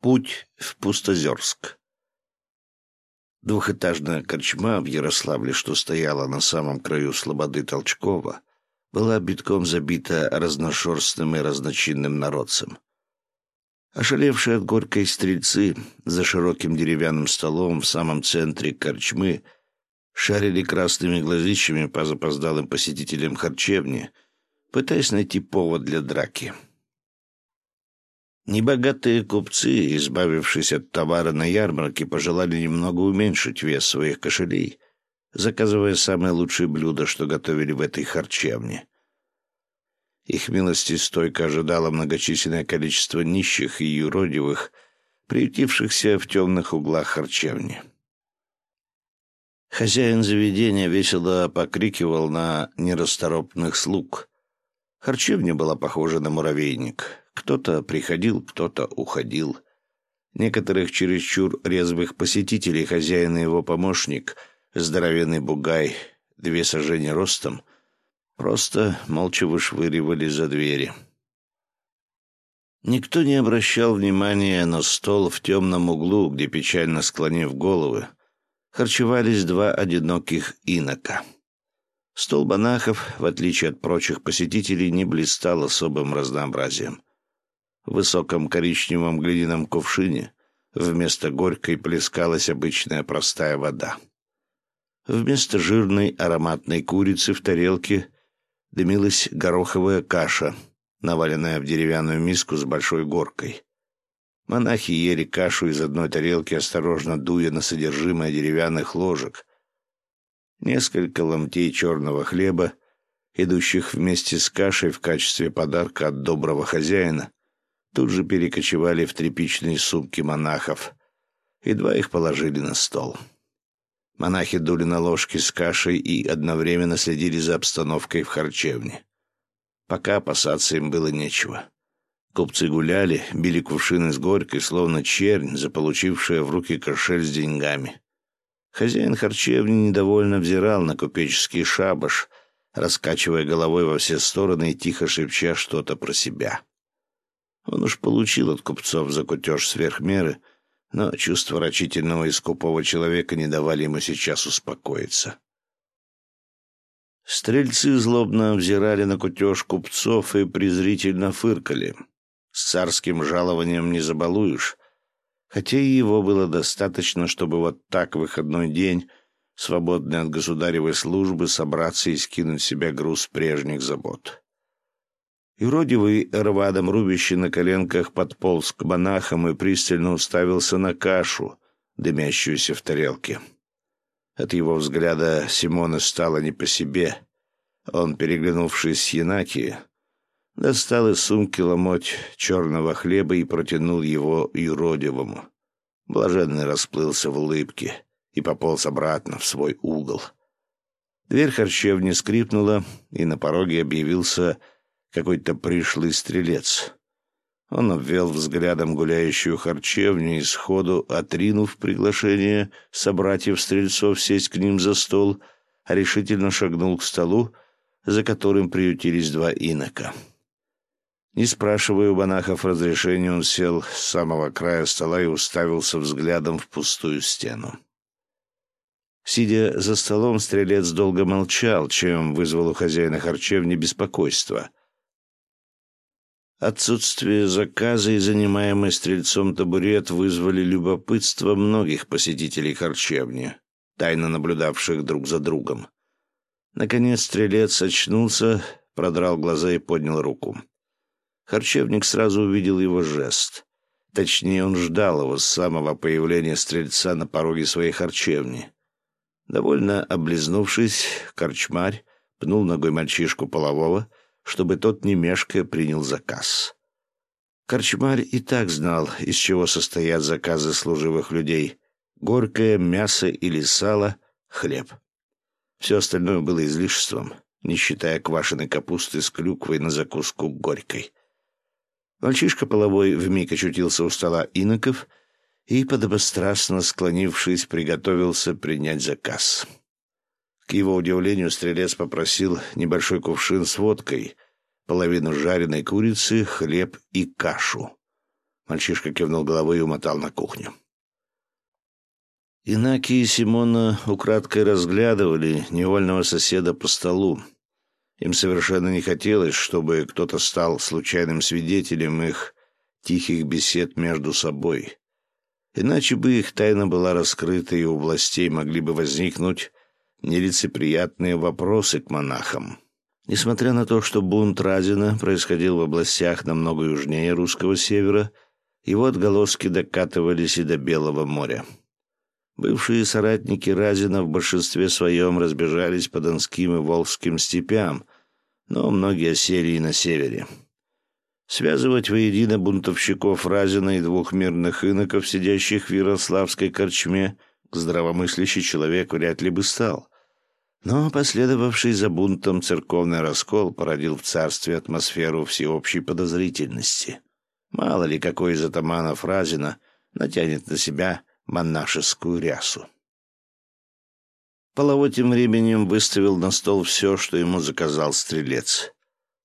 Путь в Пустозерск. Двухэтажная корчма в Ярославле, что стояла на самом краю слободы Толчкова, была битком забита разношерстным и разночинным народцем. Ошалевшие от горькой стрельцы за широким деревянным столом в самом центре корчмы шарили красными глазищами по запоздалым посетителям харчевни, пытаясь найти повод для драки. Небогатые купцы, избавившись от товара на ярмарке, пожелали немного уменьшить вес своих кошелей, заказывая самые лучшие блюда, что готовили в этой харчевне. Их милости стойко ожидало многочисленное количество нищих и юродивых, приютившихся в темных углах харчевни. Хозяин заведения весело покрикивал на нерасторопных слуг. Харчевня была похожа на муравейник. Кто-то приходил, кто-то уходил. Некоторых чересчур резвых посетителей хозяин и его помощник, здоровенный бугай, две сажения ростом, просто молча вышвыривали за двери. Никто не обращал внимания на стол в темном углу, где, печально склонив головы, харчевались два одиноких инока. Стол банахов, в отличие от прочих посетителей, не блистал особым разнообразием. Высоком коричневом глиняном кувшине вместо горькой плескалась обычная простая вода. Вместо жирной ароматной курицы в тарелке дымилась гороховая каша, наваленная в деревянную миску с большой горкой. Монахи ели кашу из одной тарелки, осторожно дуя на содержимое деревянных ложек. Несколько ломтей черного хлеба, идущих вместе с кашей в качестве подарка от доброго хозяина, тут же перекочевали в тряпичные сумки монахов. Едва их положили на стол. Монахи дули на ложки с кашей и одновременно следили за обстановкой в харчевне. Пока опасаться им было нечего. Купцы гуляли, били кувшины с горькой, словно чернь, заполучившая в руки кошель с деньгами. Хозяин харчевни недовольно взирал на купеческий шабаш, раскачивая головой во все стороны и тихо шепча что-то про себя. Он уж получил от купцов за кутеж сверх меры, но чувства рачительного и скупого человека не давали ему сейчас успокоиться. Стрельцы злобно взирали на кутеж купцов и презрительно фыркали. С царским жалованием не забалуешь, хотя и его было достаточно, чтобы вот так в выходной день, свободный от государевой службы, собраться и скинуть с себя груз прежних забот. Юродивый рвадом рубящий на коленках подполз к монахам и пристально уставился на кашу, дымящуюся в тарелке. От его взгляда Симона стало не по себе. Он, переглянувшись с Янаки, достал из сумки ломоть черного хлеба и протянул его юродивому. Блаженный расплылся в улыбке и пополз обратно в свой угол. Дверь харчевни скрипнула, и на пороге объявился какой-то пришлый стрелец. Он обвел взглядом гуляющую харчевню и сходу, отринув приглашение собратьев-стрельцов сесть к ним за стол, решительно шагнул к столу, за которым приютились два инока. Не спрашивая у банахов разрешения, он сел с самого края стола и уставился взглядом в пустую стену. Сидя за столом, стрелец долго молчал, чем вызвал у хозяина харчевни беспокойство — Отсутствие заказа и занимаемый стрельцом табурет вызвали любопытство многих посетителей харчевни, тайно наблюдавших друг за другом. Наконец стрелец очнулся, продрал глаза и поднял руку. Харчевник сразу увидел его жест. Точнее, он ждал его с самого появления стрельца на пороге своей харчевни. Довольно облизнувшись, корчмарь пнул ногой мальчишку полового — чтобы тот, не принял заказ. Корчмарь и так знал, из чего состоят заказы служивых людей. Горькое мясо или сало, хлеб. Все остальное было излишеством, не считая квашеной капусты с клюквой на закуску горькой. Мальчишка половой вмиг очутился у стола иноков и, подобострастно склонившись, приготовился принять заказ. К его удивлению, стрелец попросил небольшой кувшин с водкой, половину жареной курицы, хлеб и кашу. Мальчишка кивнул головой и умотал на кухню. Инаки и Симона украдкой разглядывали невольного соседа по столу. Им совершенно не хотелось, чтобы кто-то стал случайным свидетелем их тихих бесед между собой. Иначе бы их тайна была раскрыта, и у властей могли бы возникнуть нелицеприятные вопросы к монахам. Несмотря на то, что бунт Разина происходил в областях намного южнее русского севера, его отголоски докатывались и до Белого моря. Бывшие соратники Разина в большинстве своем разбежались по Донским и Волжским степям, но многие осели и на севере. Связывать воедино бунтовщиков Разина и двух мирных иноков, сидящих в Ярославской корчме, здравомыслящий человек вряд ли бы стал. Но последовавший за бунтом церковный раскол породил в царстве атмосферу всеобщей подозрительности. Мало ли какой из атаманов Разина натянет на себя монашескую рясу. Полово тем временем выставил на стол все, что ему заказал стрелец.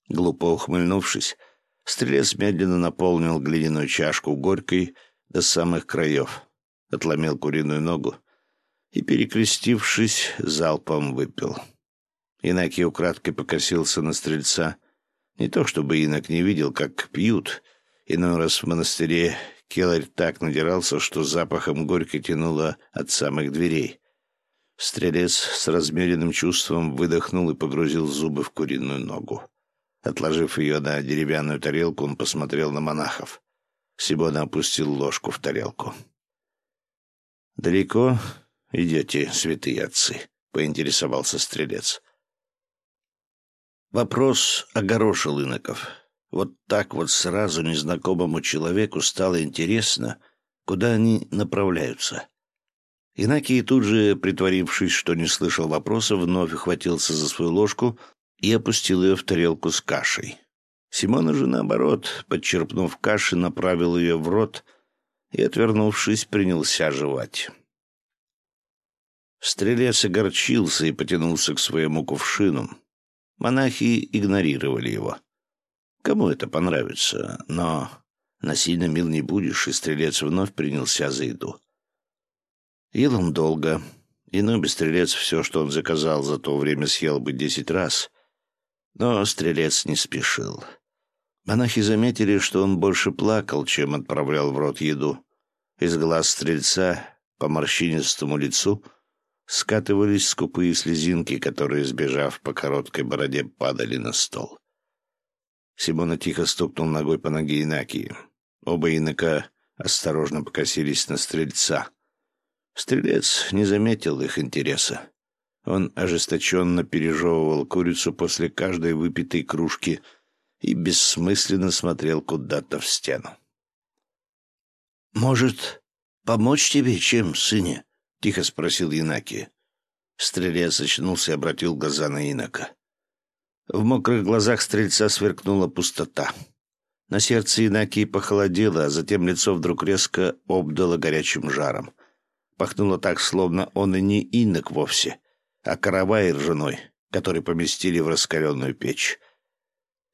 Глупо ухмыльнувшись, стрелец медленно наполнил глиняную чашку горькой до самых краев, отломил куриную ногу и, перекрестившись, залпом выпил. Инакий украдкой покосился на стрельца. Не то чтобы инок не видел, как пьют, иной раз в монастыре Келарь так надирался, что запахом горько тянуло от самых дверей. Стрелец с размеренным чувством выдохнул и погрузил зубы в куриную ногу. Отложив ее на деревянную тарелку, он посмотрел на монахов. Сибона опустил ложку в тарелку. «Далеко идете, святые отцы?» — поинтересовался стрелец. Вопрос огорошил иноков. Вот так вот сразу незнакомому человеку стало интересно, куда они направляются. Инакий тут же, притворившись, что не слышал вопроса, вновь ухватился за свою ложку и опустил ее в тарелку с кашей. Симона же, наоборот, подчерпнув каши, направил ее в рот и, отвернувшись, принялся жевать. Стрелец огорчился и потянулся к своему кувшину. Монахи игнорировали его. Кому это понравится, но насильно мил не будешь, и стрелец вновь принялся за еду. Ел он долго, и Нуби стрелец все, что он заказал, за то время съел бы десять раз. Но стрелец не спешил. Монахи заметили, что он больше плакал, чем отправлял в рот еду. Из глаз стрельца по морщинистому лицу скатывались скупые слезинки, которые, сбежав по короткой бороде, падали на стол. Симона тихо стукнул ногой по ноге Инакии. Оба инока осторожно покосились на стрельца. Стрелец не заметил их интереса. Он ожесточенно пережевывал курицу после каждой выпитой кружки и бессмысленно смотрел куда-то в стену. «Может, помочь тебе чем, сыне?» — тихо спросил Инаки. Стрелец очнулся и обратил глаза на Инока. В мокрых глазах стрельца сверкнула пустота. На сердце Инакии похолодело, а затем лицо вдруг резко обдало горячим жаром. Пахнуло так, словно он и не инок вовсе, а каравай ржаной, который поместили в раскаленную печь.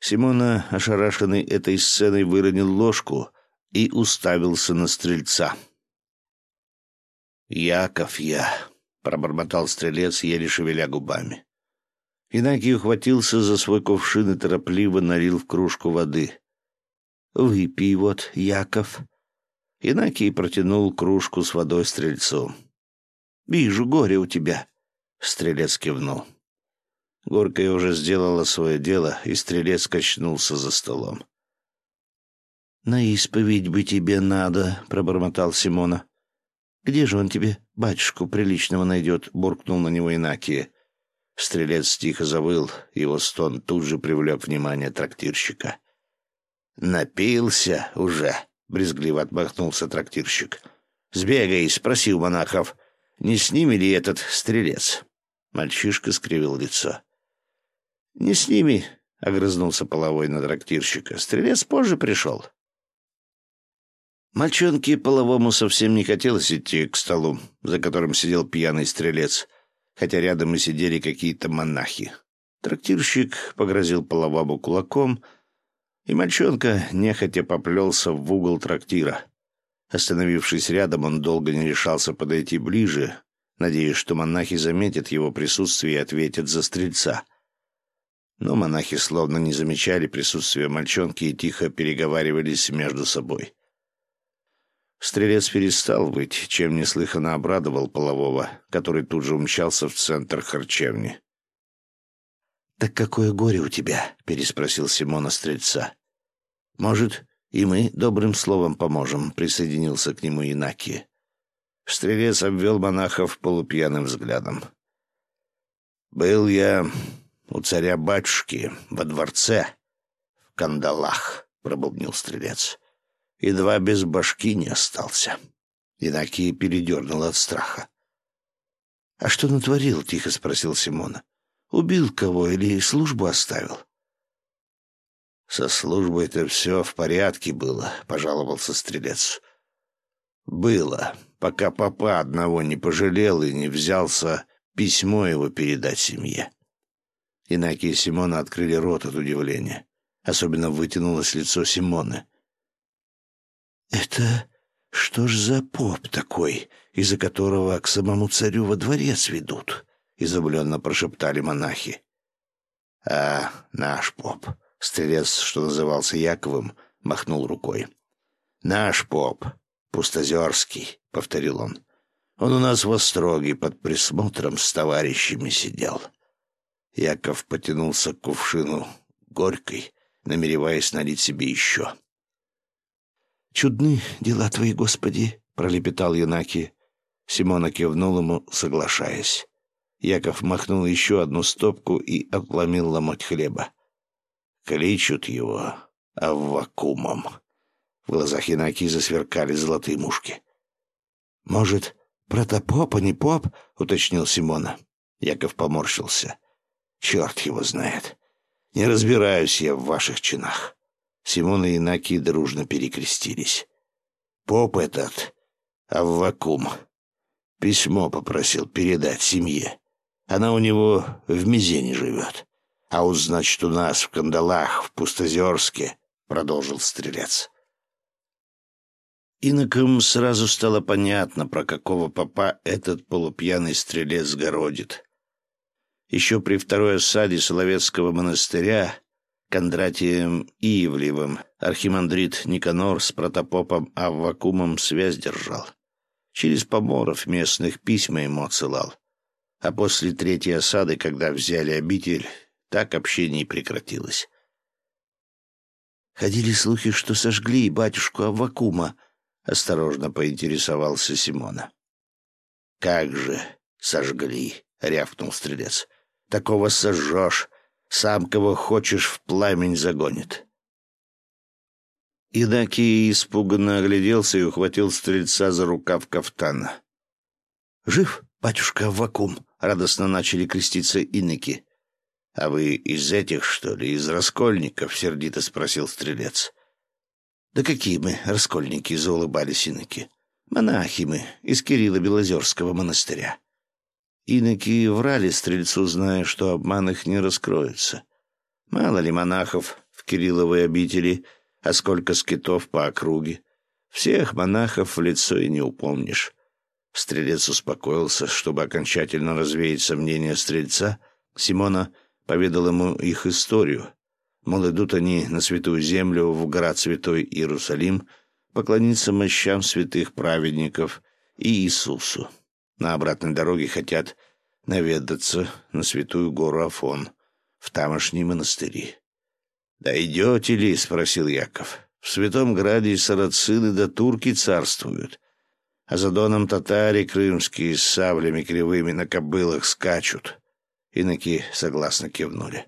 Симона, ошарашенный этой сценой, выронил ложку и уставился на стрельца. «Яков я», — пробормотал стрелец, еле шевеля губами. Инакий ухватился за свой кувшин и торопливо налил в кружку воды. «Выпей вот, Яков». Инакий протянул кружку с водой стрельцу. «Вижу, горе у тебя», — стрелец кивнул. Горкая уже сделала свое дело, и стрелец качнулся за столом. «На исповедь бы тебе надо», — пробормотал Симона. «Где же он тебе батюшку приличного найдет?» — буркнул на него Инакия. Стрелец тихо завыл, его стон тут же привлек внимание трактирщика. «Напился уже», — брезгливо отмахнулся трактирщик. «Сбегай, спроси у монахов, не с ними ли этот стрелец?» Мальчишка скривил лицо. «Не с ними», — огрызнулся половой на трактирщика. «Стрелец позже пришел». Мальчонке половому совсем не хотелось идти к столу, за которым сидел пьяный стрелец — хотя рядом и сидели какие-то монахи. Трактирщик погрозил половому кулаком, И мальчонка нехотя поплелся в угол трактира. Остановившись рядом, он долго не решался подойти ближе, надеясь, что монахи заметят его присутствие и ответят за стрельца. Но монахи словно не замечали присутствия мальчонки и тихо переговаривались между собой. Стрелец перестал быть, чем неслыханно обрадовал полового, который тут же умчался в центр харчевни. «Так какое горе у тебя?» — переспросил Симона стрельца. «Может, и мы добрым словом поможем», — присоединился к нему Инаки. Стрелец обвел монахов полупьяным взглядом. «Был я у царя-батюшки во дворце, в кандалах», — пробубнил стрелец. «Едва без башки не остался». Инаки передернул от страха. «А что натворил?» — тихо спросил Симона. Убил кого или службу оставил?» «Со службой-то все в порядке было», — пожаловался стрелец. «Было, пока папа одного не пожалел и не взялся письмо его передать семье». Инаки и Симона открыли рот от удивления. Особенно вытянулось лицо Симоны. «Это что ж за поп такой, из-за которого к самому царю во дворец ведут?» изумленно прошептали монахи. «А, наш поп!» — стрелец, что назывался Яковым, махнул рукой. «Наш поп, Пустозерский», — повторил он. «Он у нас в Остроге под присмотром с товарищами сидел». Яков потянулся к кувшину горькой, намереваясь налить себе еще. «Чудны дела твои, Господи!» — пролепетал Янаки. Симона кивнул ему, соглашаясь. Яков махнул еще одну стопку и отломил ломоть хлеба. Кличут его Аввакумом. В глазах Янаки засверкали золотые мушки. «Может, протопоп, а не поп?» — уточнил Симона. Яков поморщился. «Черт его знает. Не разбираюсь я в ваших чинах». Симон и Инаки дружно перекрестились. «Поп этот, Аввакум, письмо попросил передать семье. Она у него в Мизене живет. А вот, значит, у нас в Кандалах, в Пустозерске, — продолжил стрелец. Инокам сразу стало понятно, про какого попа этот полупьяный стрелец городит. Еще при второй осаде Соловецкого монастыря Кондратием Иевлевым архимандрит Никанор с протопопом Аввакумом связь держал. Через поморов местных письма ему отсылал. А после третьей осады, когда взяли обитель, так общение и прекратилось. «Ходили слухи, что сожгли батюшку Аввакума», — осторожно поинтересовался Симона. «Как же сожгли?» — рявкнул стрелец. «Такого сожжешь, сам кого хочешь в пламень загонит». Идаки испуганно огляделся и ухватил стрельца за рукав кафтана. «Жив, батюшка Аввакум?» радостно начали креститься иноки. — А вы из этих, что ли, из раскольников? — сердито спросил стрелец. — Да какие мы раскольники? — заулыбались иноки. — Монахи мы из Кирилла Белозерского монастыря. Иноки врали стрельцу, зная, что обман их не раскроется. Мало ли монахов в Кирилловой обители, а сколько скитов по округе. Всех монахов в лицо и не упомнишь. Стрелец успокоился, чтобы окончательно развеять сомнения стрельца. Симона поведал ему их историю. Мол, идут они на святую землю, в град святой Иерусалим, поклониться мощам святых праведников и Иисусу. На обратной дороге хотят наведаться на святую гору Афон, в тамошние монастыри. «Да идете ли?» — спросил Яков. «В святом граде сарацины да турки царствуют а за доном татари крымские с саблями кривыми на кобылах скачут. Иноки согласно кивнули.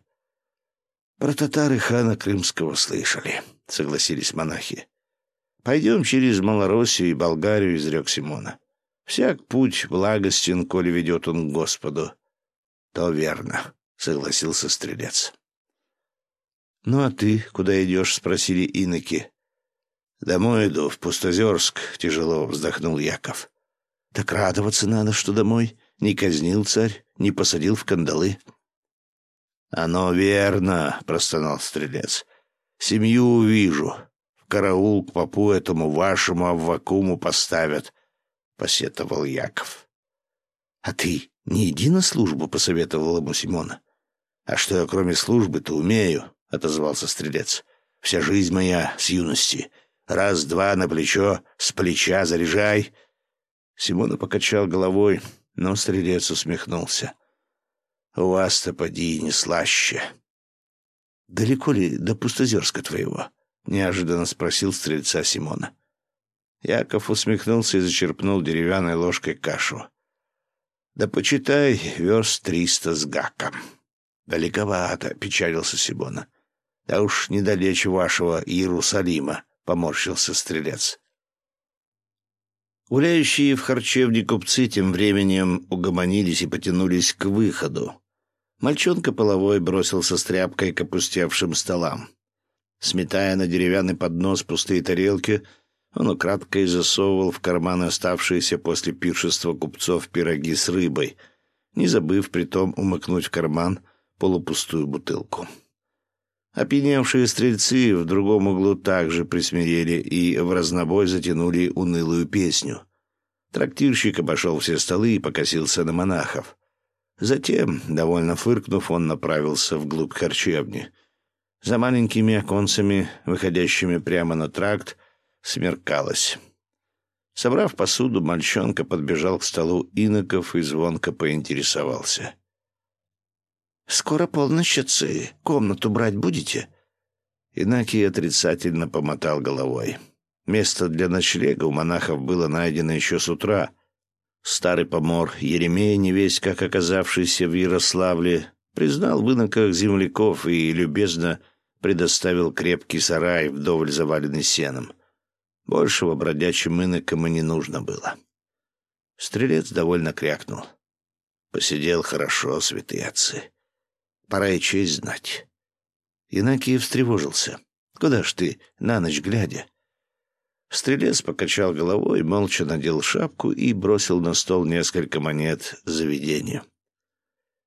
«Про татары хана крымского слышали», — согласились монахи. «Пойдем через Малороссию и Болгарию», — изрек Симона. «Всяк путь благостен, коли ведет он к Господу». «То верно», — согласился стрелец. «Ну а ты куда идешь?» — спросили иноки. «Домой иду, в Пустозерск», — тяжело вздохнул Яков. «Так радоваться надо, что домой. Не казнил царь, не посадил в кандалы». «Оно верно», — простонал стрелец. Семью увижу. В караул к попу этому вашему Аввакуму поставят, — посетовал Яков. — А ты не иди на службу, — посоветовал ему Симона. — А что я кроме службы-то умею, — отозвался стрелец. — Вся жизнь моя с юности. Раз-два на плечо, с плеча заряжай. Симона покачал головой, но стрелец усмехнулся. — У вас-то поди не слаще. «Далеко ли до Пустозерска твоего?» — неожиданно спросил стрельца Симона. Яков усмехнулся и зачерпнул деревянной ложкой кашу. «Да почитай, верст триста с гаком». «Далековато», — печалился Симона. «Да уж недалече вашего Иерусалима», — поморщился стрелец. Гуляющие в харчевне купцы тем временем угомонились и потянулись к выходу. Мальчонка половой бросился с тряпкой к опустевшим столам. Сметая на деревянный поднос пустые тарелки, он украдкой засовывал в карман оставшиеся после пиршества купцов пироги с рыбой, не забыв притом умыкнуть в карман полупустую бутылку. Опьяневшие стрельцы в другом углу также присмирели и в разнобой затянули унылую песню. Трактирщик обошел все столы и покосился на монахов. Затем, довольно фыркнув, он направился вглубь харчевни. За маленькими оконцами, выходящими прямо на тракт, смеркалось. Собрав посуду, мальчонка подбежал к столу иноков и звонко поинтересовался. «Скоро полночь, отцы. Комнату брать будете?» Инакий отрицательно помотал головой. Место для ночлега у монахов было найдено еще с утра — Старый помор Еремей, невесть как оказавшийся в Ярославле, признал в иноках земляков и любезно предоставил крепкий сарай, вдоволь заваленный сеном. Большего бродячим инокам и не нужно было. Стрелец довольно крякнул. Посидел хорошо, святые отцы. Пора и честь знать. Инакий встревожился. Куда ж ты, на ночь глядя? Стрелец покачал головой, молча надел шапку и бросил на стол несколько монет заведения.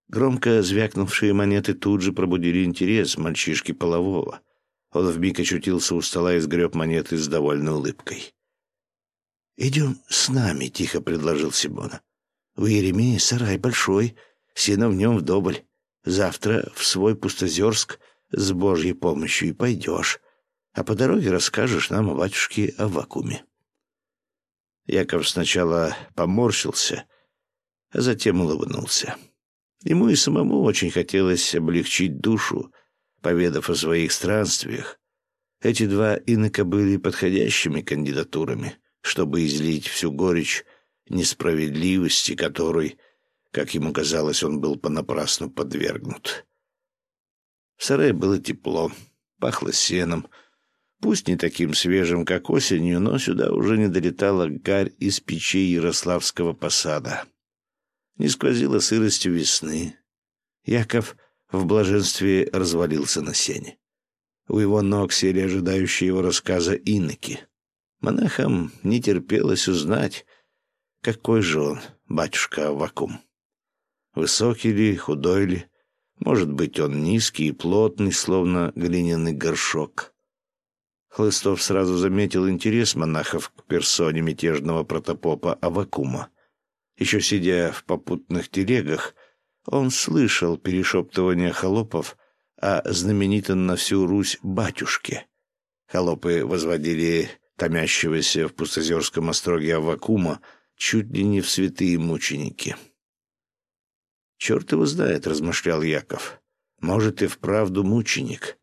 Громко звякнувшие монеты тут же пробудили интерес мальчишки полового. Он вмиг очутился у стола и сгреб монеты с довольной улыбкой. «Идем с нами», — тихо предложил Симона. «У Еремея сарай большой, сено в нем вдоволь. Завтра в свой пустозерск с Божьей помощью и пойдешь а по дороге расскажешь нам о батюшке Аввакуме». Яков сначала поморщился, а затем улыбнулся. Ему и самому очень хотелось облегчить душу, поведав о своих странствиях. Эти два инока были подходящими кандидатурами, чтобы излить всю горечь несправедливости, которой, как ему казалось, он был понапрасну подвергнут. В сарае было тепло, пахло сеном — Пусть не таким свежим, как осенью, но сюда уже не долетала гарь из печей Ярославского посада. Не сквозила сыростью весны. Яков в блаженстве развалился на сене. У его ног сели ожидающие его рассказа иноки. Монахам не терпелось узнать, какой же он, батюшка Аввакум. Высокий ли, худой ли, может быть, он низкий и плотный, словно глиняный горшок. Хлыстов сразу заметил интерес монахов к персоне мятежного протопопа Авакума. Еще сидя в попутных телегах, он слышал перешептывание холопов о знаменитом на всю Русь батюшке. Холопы возводили томящегося в пустозерском остроге Авакума чуть ли не в святые мученики. «Черт его знает», — размышлял Яков. «Может, и вправду мученик.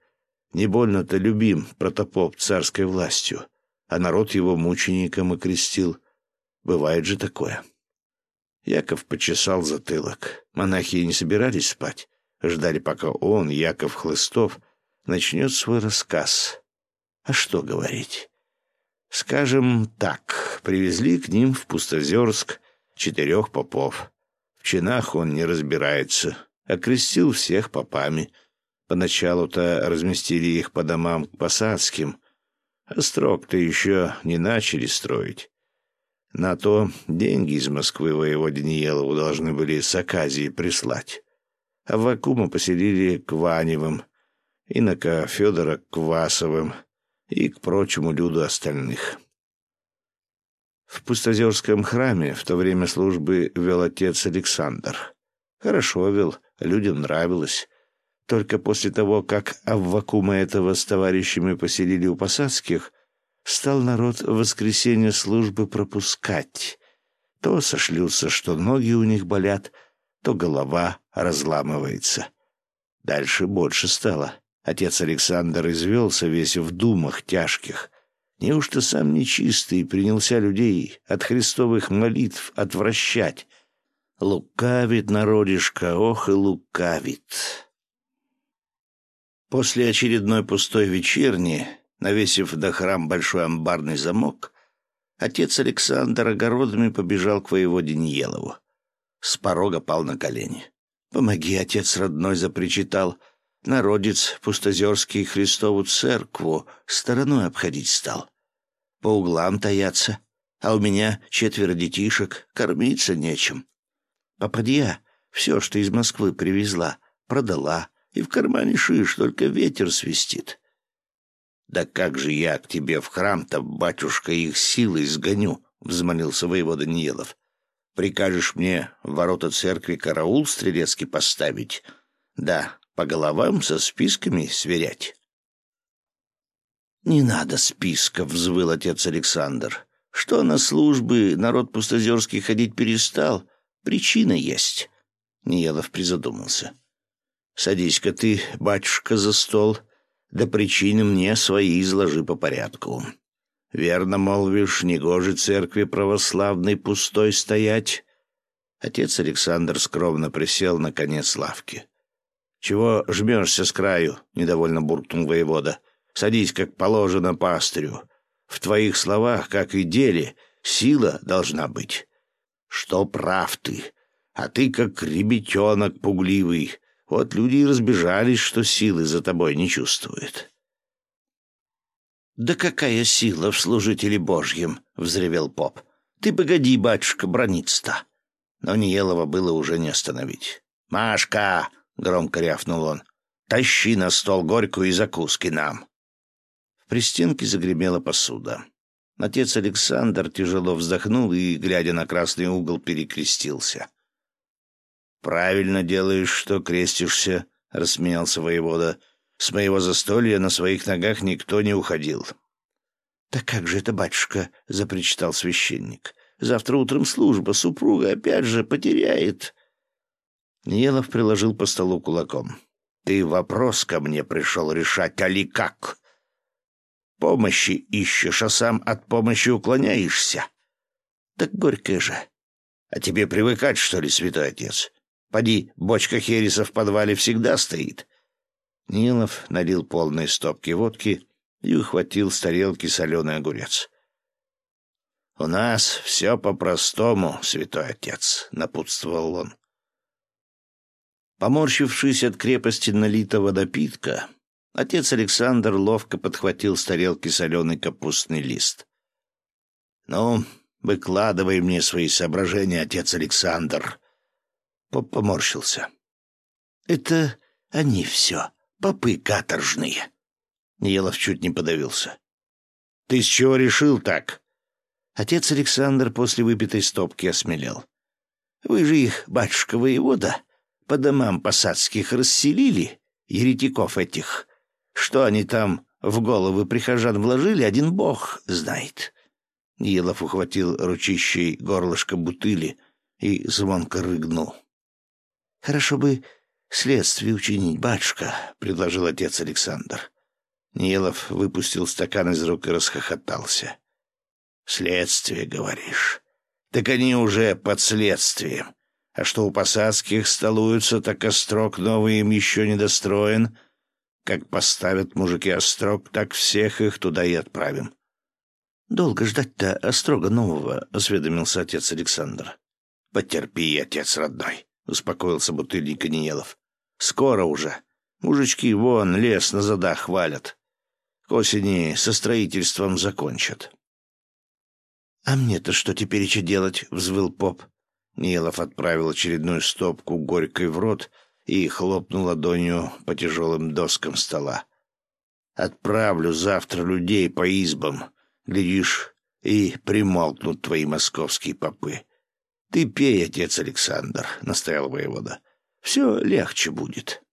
Не больно-то любим протопоп царской властью, а народ его мучеником и крестил. Бывает же такое. Яков почесал затылок. Монахи не собирались спать. Ждали, пока он, Яков Хлыстов, начнет свой рассказ. А что говорить? Скажем так, привезли к ним в Пустозерск четырех попов. В чинах он не разбирается, окрестил всех попами — Поначалу-то разместили их по домам к посадским, а строк-то еще не начали строить. На то деньги из Москвы воеводе Ниелову должны были с Аказии прислать. А Вакума поселили к Ваневым. инока Федора к Квасовым и к прочему люду остальных. В Пустозерском храме в то время службы вел отец Александр. Хорошо вел, людям нравилось. Только после того, как Аввакума этого с товарищами поселили у посадских, стал народ в воскресенье службы пропускать. То сошлются, что ноги у них болят, то голова разламывается. Дальше больше стало. Отец Александр извелся весь в думах тяжких. Неужто сам нечистый принялся людей от христовых молитв отвращать? Лукавит народишко, ох и лукавит. После очередной пустой вечерни, навесив до храм большой амбарный замок, отец Александр огородами побежал к воеводе Ниелову. С порога пал на колени. «Помоги, отец родной!» — запричитал — Народец пустозерский Христову церкву стороной обходить стал. По углам таятся, а у меня четверо детишек, кормиться нечем. Попадья все, что из Москвы привезла, продала, и в кармане шиш, только ветер свистит. «Да как же я к тебе в храм-то, батюшка, их силой сгоню?» — взмолился воевода Ниелов. «Прикажешь мне в ворота церкви караул стрелецкий поставить?» «Да, по головам со списками сверять. «Не надо списков», — взвыл отец Александр. «Что на службы народ пустозерский ходить перестал, причина есть». Ниелов призадумался. «Садись-ка ты, батюшка, за стол, да причины мне свои изложи по порядку. Верно молвишь, негоже церкви православной пустой стоять». Отец Александр скромно присел на конец лавки. «Чего жмешься с краю?» — недовольно буркнул воевода. «Садись, как положено пастырю. В твоих словах, как и деле, сила должна быть. Что прав ты, а ты как ребятенок пугливый. Вот люди и разбежались, что силы за тобой не чувствуют». «Да какая сила в служителе Божьем!» — взревел поп. «Ты погоди, батюшка, брониться-то!» Но Ниелова было уже не остановить. «Машка!» — громко рявкнул он. «Тащи на стол горькую и закуски нам!» В пристенке загремела посуда. Отец Александр тяжело вздохнул и, глядя на красный угол, перекрестился. «Правильно делаешь, что крестишься», — рассмеялся воевода. «С моего застолья на своих ногах никто не уходил». «Да как же это, батюшка?» — запричитал священник. «Завтра утром служба, супруга опять же потеряет». Елов приложил по столу кулаком. «Ты вопрос ко мне пришел решать, али как? Помощи ищешь, а сам от помощи уклоняешься? Так горько же. А тебе привыкать, что ли, святой отец? Поди, бочка хереса в подвале всегда стоит». Нилов налил полные стопки водки и ухватил с тарелки соленый огурец. «У нас все по-простому, святой отец», — напутствовал он. Поморщившись от крепости налитого напитка, отец Александр ловко подхватил с тарелки соленый капустный лист. «Ну, выкладывай мне свои соображения, отец Александр». Поп поморщился. «Это они все, попы каторжные». Елов чуть не подавился. «Ты с чего решил так?» Отец Александр после выпитой стопки осмелел. «Вы же их, батюшка воевода, по домам посадских расселили, еретиков этих. Что они там в головы прихожан вложили, один бог знает. Елов ухватил ручищей горлышко бутыли и звонко рыгнул. — Хорошо бы следствие учинить, батюшка, — предложил отец Александр. Елов выпустил стакан из рук и расхохотался. — Следствие, говоришь? Так они уже под следствием. А что у посадских столуются, так острог новый им еще не достроен. Как поставят мужики острог, так всех их туда и отправим. — Долго ждать-то острога нового, — осведомился отец Александр. — Потерпи, отец родной, — успокоился бутыльник Аниелов. — Скоро уже. Мужички вон лес на задах валят. К осени со строительством закончат. — А мне-то что теперь еще делать? — взвыл поп. Нилов отправил очередную стопку горькой в рот и хлопнул ладонью по тяжелым доскам стола. «Отправлю завтра людей по избам. Глядишь, и примолкнут твои московские попы. Ты пей, отец Александр», — настоял воевода. «Все легче будет».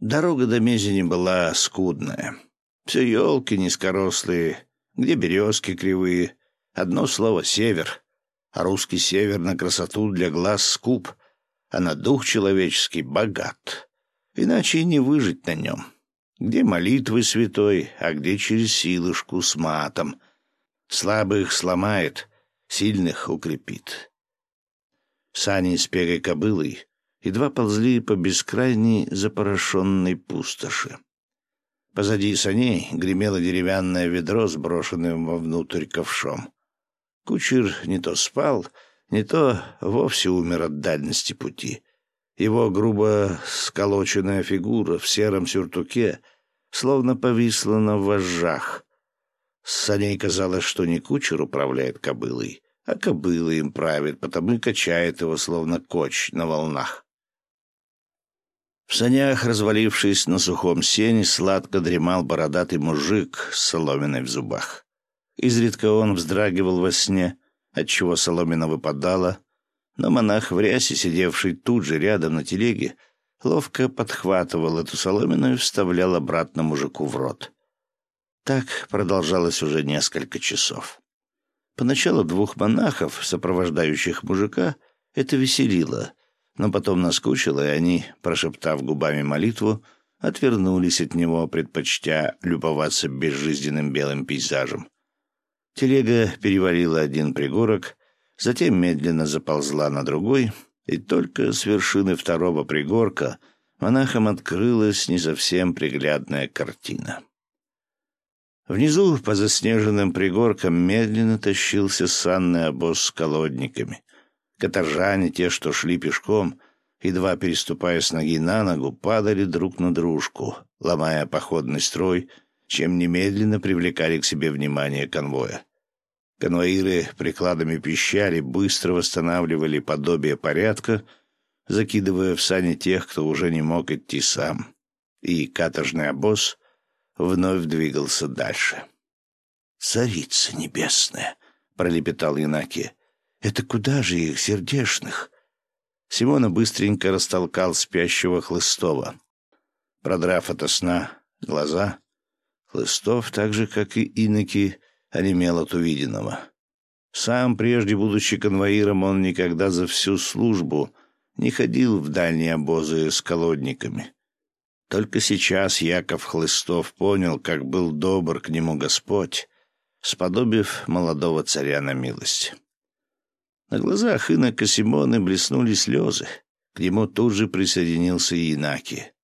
Дорога до Мезени была скудная. Все елки низкорослые, где березки кривые. Одно слово — север. А русский север на красоту для глаз скуп, а на дух человеческий богат. Иначе и не выжить на нем. Где молитвы святой, а где через силушку с матом. Слабых сломает, сильных укрепит. Сани с пегой кобылой едва ползли по бескрайней запорошенной пустоши. Позади саней гремело деревянное ведро, сброшенное вовнутрь ковшом. Кучер не то спал, не то вовсе умер от дальности пути. Его грубо сколоченная фигура в сером сюртуке словно повисла на вожжах. С саней казалось, что не кучер управляет кобылой, а кобыла им правит, потому и качает его, словно коч на волнах. В санях, развалившись на сухом сене, сладко дремал бородатый мужик с соломиной в зубах. Изредка он вздрагивал во сне, отчего соломина выпадала, но монах в рясе, сидевший тут же рядом на телеге, ловко подхватывал эту соломину и вставлял обратно мужику в рот. Так продолжалось уже несколько часов. Поначалу двух монахов, сопровождающих мужика, это веселило, но потом наскучило, и они, прошептав губами молитву, отвернулись от него, предпочтя любоваться безжизненным белым пейзажем. Телега перевалила один пригорок, затем медленно заползла на другой, и только с вершины второго пригорка монахам открылась не совсем приглядная картина. Внизу, по заснеженным пригоркам, медленно тащился санный обоз с колодниками. Каторжане, те, что шли пешком, едва переступая с ноги на ногу, падали друг на дружку, ломая походный строй, чем немедленно привлекали к себе внимание конвоя. Конвоиры прикладами пищали, быстро восстанавливали подобие порядка, закидывая в сани тех, кто уже не мог идти сам. И каторжный обоз вновь двигался дальше. «Царица небесная!» — пролепетал Янакия. Это куда же их, сердешных? Симона быстренько растолкал спящего Хлыстова. Продрав ото сна глаза, Хлыстов, так же, как и иноки, онемел от увиденного. Сам, прежде будучи конвоиром, он никогда за всю службу не ходил в дальние обозы с колодниками. Только сейчас Яков Хлыстов понял, как был добр к нему Господь, сподобив молодого царя на милость. На глазах инока Симоны блеснули слезы. К нему тут же присоединился и Инаки.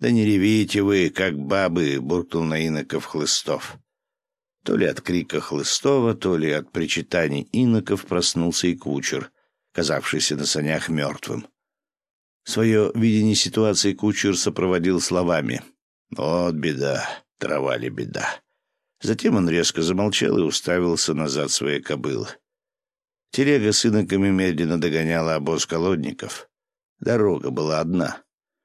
«Да не ревите вы, как бабы!» — буркнул на иноков Хлыстов. То ли от крика Хлыстова, то ли от причитаний иноков проснулся и кучер, казавшийся на санях мертвым. Свое видение ситуации кучер сопроводил словами. «Вот беда, трава ли беда». Затем он резко замолчал и уставился назад своей кобылы. Телега с иноками медленно догоняла обоз колодников. Дорога была одна.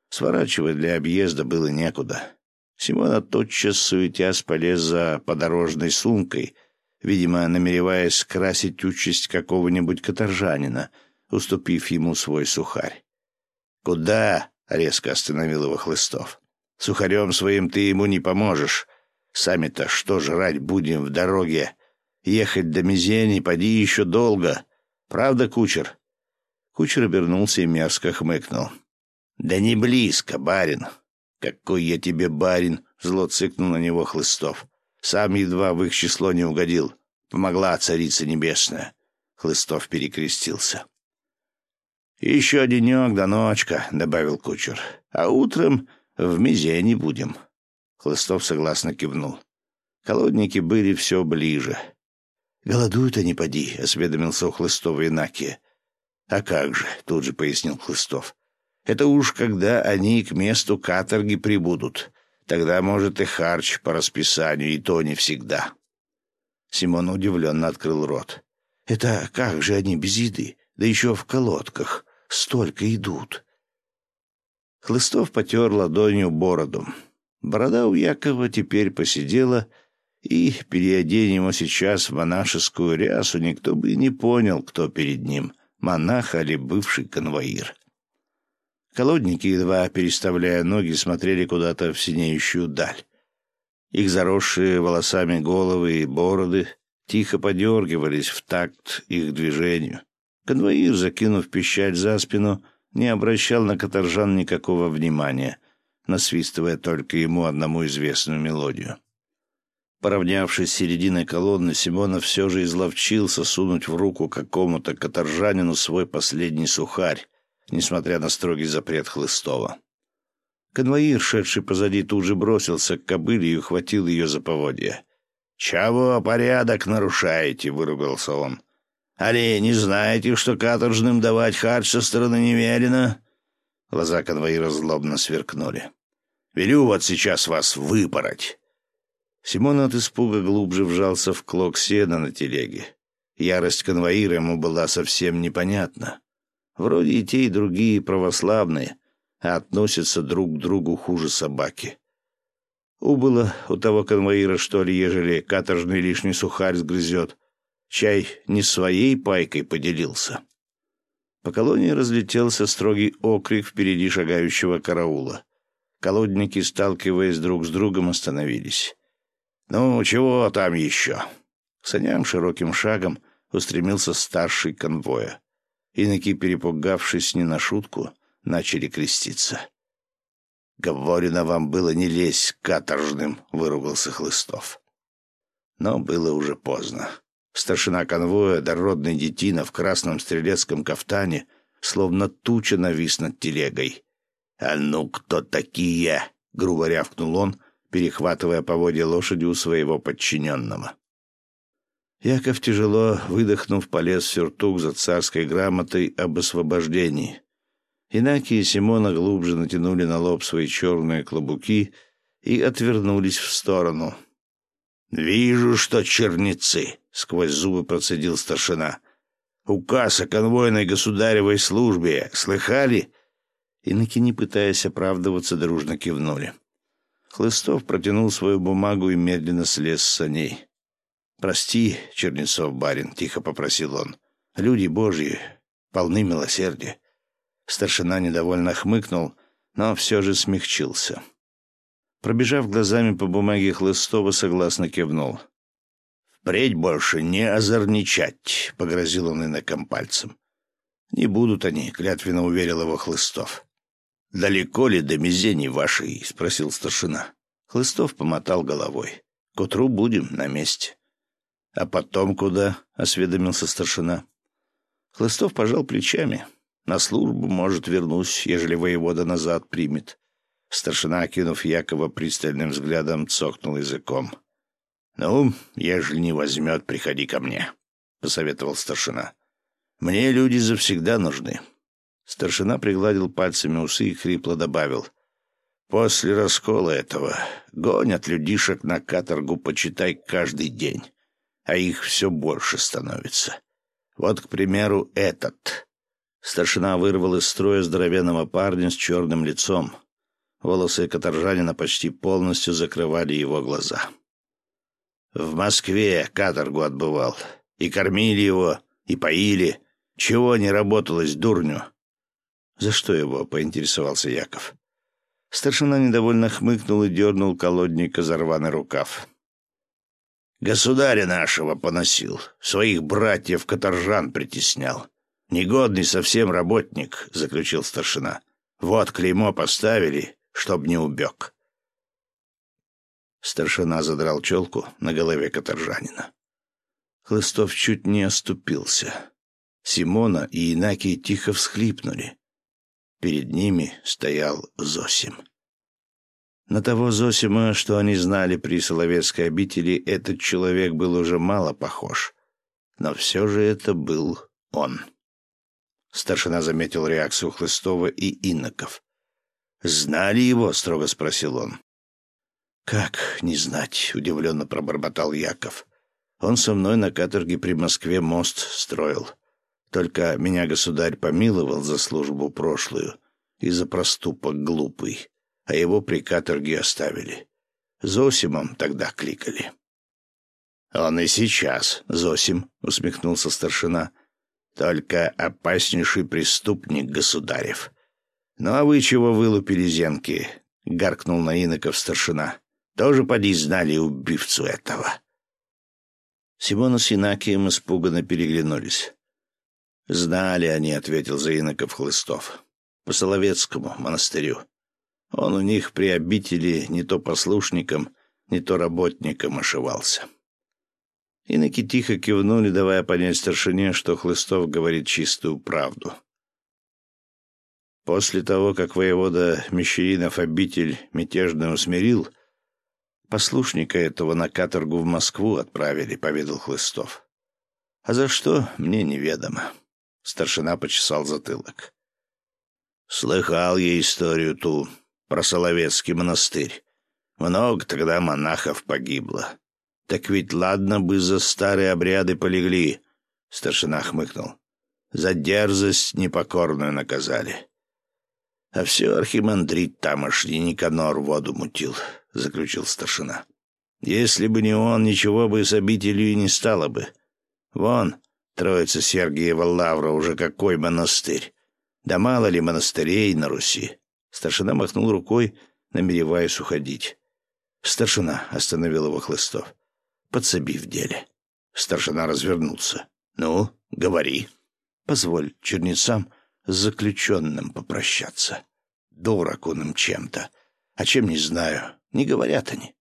Сворачивать для объезда было некуда. Симона тотчас суетясь полез за подорожной сумкой, видимо, намереваясь скрасить участь какого-нибудь каторжанина, уступив ему свой сухарь. «Куда?» — резко остановил его Хлыстов. «Сухарем своим ты ему не поможешь. Сами-то что жрать будем в дороге?» Ехать до Мизени, поди еще долго. Правда, кучер?» Кучер обернулся и мерзко хмыкнул. «Да не близко, барин». «Какой я тебе барин!» — зло цыкнул на него Хлыстов. «Сам едва в их число не угодил. Помогла царица небесная». Хлыстов перекрестился. «Еще денек да ночка», — добавил кучер. «А утром в Мизени будем». Хлыстов согласно кивнул. Колодники были все ближе. «Голодуют они, поди», — осведомился у Хлыстова Инакия. «А как же», — тут же пояснил Хлыстов. «Это уж когда они к месту каторги прибудут. Тогда, может, и харч по расписанию, и то не всегда». Симон удивленно открыл рот. «Это как же они без еды? Да еще в колодках. Столько идут. Хлыстов потер ладонью бороду. Борода у Якова теперь посидела, и, переодень его сейчас в монашескую рясу, никто бы и не понял, кто перед ним — монах или бывший конвоир. Колодники, едва переставляя ноги, смотрели куда-то в синеющую даль. Их заросшие волосами головы и бороды тихо подергивались в такт их движению. Конвоир, закинув пищаль за спину, не обращал на каторжан никакого внимания, насвистывая только ему одному известную мелодию. Поравнявшись с серединой колонны, Симонов все же изловчился сунуть в руку какому-то каторжанину свой последний сухарь, несмотря на строгий запрет Хлыстова. Конвоир, шедший позади, тут же бросился к кобыле и ухватил ее за поводья. «Чего порядок нарушаете?» — выругался он. «Али, не знаете, что каторжным давать харч со стороны немерено?» Глаза конвоира злобно сверкнули. «Велю вот сейчас вас выпороть!» Симон от испуга глубже вжался в клок сена на телеге. Ярость конвоира ему была совсем непонятна. Вроде и те, и другие православные, а относятся друг к другу хуже собаки. Убыло у того конвоира, что ли, ежели каторжный лишний сухарь сгрызет. Чай не своей пайкой поделился. По колонии разлетелся строгий окрик впереди шагающего караула. Колодники, сталкиваясь друг с другом, остановились. «Ну, чего там еще?» К саням широким шагом устремился старший конвоя. Иноки, перепугавшись не на шутку, начали креститься. «Говорено вам было не лезть каторжным», — выругался Хлыстов. Но было уже поздно. Старшина конвоя, дородный детина в красном стрелецком кафтане, словно туча навис над телегой. «А ну, кто такие?» — грубо рявкнул он, перехватывая поводья лошади у своего подчиненного. Яков, тяжело выдохнув, полез в сюртук за царской грамотой об освобождении. Инаки и Симона глубже натянули на лоб свои черные клобуки и отвернулись в сторону. «Вижу, что черницы!» — сквозь зубы процедил старшина. «Указ о конвойной государевой службе. Слыхали?» Инаки, не пытаясь оправдываться, дружно кивнули. Хлыстов протянул свою бумагу и медленно слез с саней. «Прости, Чернецов барин», — тихо попросил он. «Люди божьи, полны милосердия». Старшина недовольно хмыкнул, но все же смягчился. Пробежав глазами по бумаге Хлыстова, согласно кивнул. «Впредь больше не озорничать», — погрозил он иноком пальцем. «Не будут они», — клятвенно уверил его Хлыстов. «Далеко ли до мизени вашей?» — спросил старшина. Хлыстов помотал головой. «К утру будем на месте». «А потом куда?» — осведомился старшина. Хлыстов пожал плечами. На службу, может, вернусь, ежели воевода назад примет. Старшина, окинув Якова пристальным взглядом, цокнул языком. — Ну, ежели не возьмет, приходи ко мне, — посоветовал старшина. — Мне люди завсегда нужны. Старшина пригладил пальцами усы и хрипло добавил. — После раскола этого гонят людишек на каторгу, почитай, каждый день, а их все больше становится. Вот, к примеру, этот. Старшина вырвал из строя здоровенного парня с черным лицом. Волосы каторжанина почти полностью закрывали его глаза. В Москве каторгу отбывал. И кормили его, и поили. Чего не работалось дурню? За что его, поинтересовался Яков. Старшина недовольно хмыкнул и дернул колодника за рваный рукав. «Государя нашего поносил, своих братьев каторжан притеснял. «Негодный совсем работник», — заключил старшина. «Вот клеймо поставили, чтоб не убег». Старшина задрал челку на голове каторжанина. Хлыстов чуть не оступился. Симона и Инакий тихо всхлипнули. Перед ними стоял Зосим. На того Зосима, что они знали при Соловецкой обители, этот человек был уже мало похож. Но все же это был он. Старшина заметил реакцию Хлыстова и иноков. «Знали его?» — строго спросил он. «Как не знать?» — удивленно пробормотал Яков. «Он со мной на каторге при Москве мост строил. Только меня государь помиловал за службу прошлую. и за проступок глупый, а его при каторге оставили. Зосимом тогда кликали. «Он и сейчас, Зосим», — усмехнулся старшина. «Только опаснейший преступник государев. Ну а вы чего вылупили зенки?» — гаркнул на иноков старшина. «Тоже поди знали убивцу этого». Симона с Инакием испуганно переглянулись. «Знали они», — ответил за иноков Хлыстов. «По Соловецкому монастырю. Он у них при обители не то послушником, не то работником ошивался». Иноки тихо кивнули, давая понять старшине, что Хлыстов говорит чистую правду. После того, как воевода Мещеринов обитель мятежно усмирил, послушника этого на каторгу в Москву отправили, — поведал Хлыстов. А за что, мне неведомо. Старшина почесал затылок. Слыхал я историю ту про Соловецкий монастырь. Много тогда монахов погибло. Так ведь ладно бы за старые обряды полегли, — старшина хмыкнул. За дерзость непокорную наказали. А все архимандрит тамошний Никанор воду мутил, — заключил старшина. Если бы не он, ничего бы с обителью и не стало бы. Вон, Троица Сергиева Лавра уже какой монастырь. Да мало ли монастырей на Руси. Старшина махнул рукой, намереваясь уходить. «Старшина», — остановил его Хлыстов подсоби в деле. Старшина развернулся. «Ну, говори. Позволь чернецам с заключенным попрощаться. Дурак он им чем-то. А чем не знаю. Не говорят они».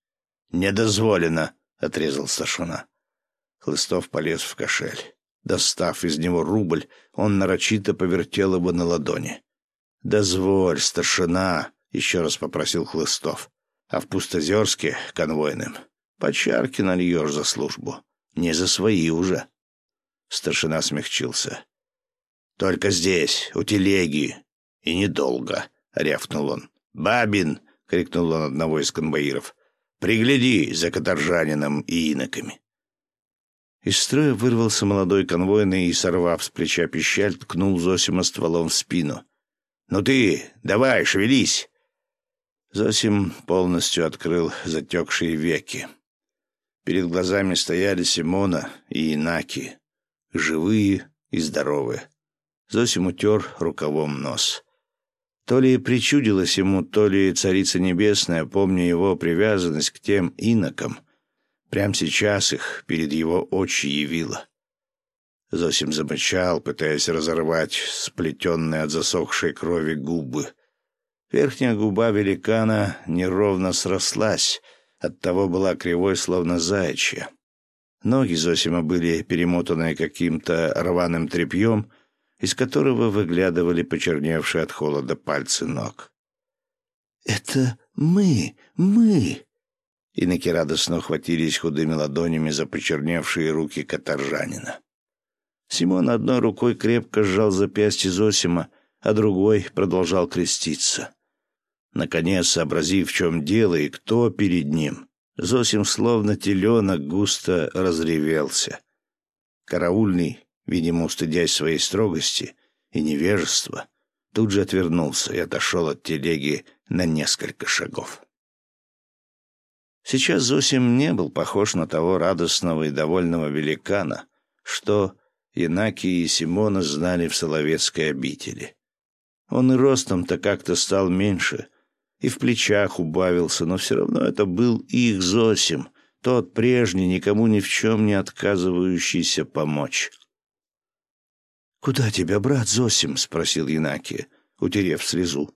«Не дозволено», — отрезал старшина. Хлыстов полез в кошель. Достав из него рубль, он нарочито повертел его на ладони. «Дозволь, старшина», — еще раз попросил Хлыстов. «А в Пустозерске конвойным по чарке нальешь за службу. Не за свои уже. Старшина смягчился. «Только здесь, у телеги. И недолго», — рявкнул он. «Бабин!» — крикнул он одного из конвоиров. «Пригляди за каторжанином и иноками». Из строя вырвался молодой конвойный и, сорвав с плеча пищаль, ткнул Зосима стволом в спину. «Ну ты, давай, шевелись!» Зосим полностью открыл затекшие веки. Перед глазами стояли Симона и Инаки, живые и здоровые. Зосим утер рукавом нос. То ли причудилось ему, то ли Царица Небесная, помня его привязанность к тем инокам, прямо сейчас их перед его очи явила. Зосим замычал, пытаясь разорвать сплетенные от засохшей крови губы. Верхняя губа великана неровно срослась — оттого была кривой, словно заячья. Ноги Зосима были перемотаны каким-то рваным тряпьем, из которого выглядывали почерневшие от холода пальцы ног. «Это мы! Мы!» Иноки радостно ухватились худыми ладонями за почерневшие руки каторжанина. Симон одной рукой крепко сжал запястье Зосима, а другой продолжал креститься. Наконец, сообразив, в чем дело и кто перед ним, Зосим, словно теленок, густо разревелся. Караульный, видимо, устыдясь своей строгости и невежества, тут же отвернулся и отошел от телеги на несколько шагов. Сейчас Зосим не был похож на того радостного и довольного великана, что Инаки и Симона знали в Соловецкой обители. Он и ростом-то как-то стал меньше, и в плечах убавился, но все равно это был их Зосим, тот прежний, никому ни в чем не отказывающийся помочь. «Куда тебя, брат Зосим?» — спросил Инаки, утерев слезу.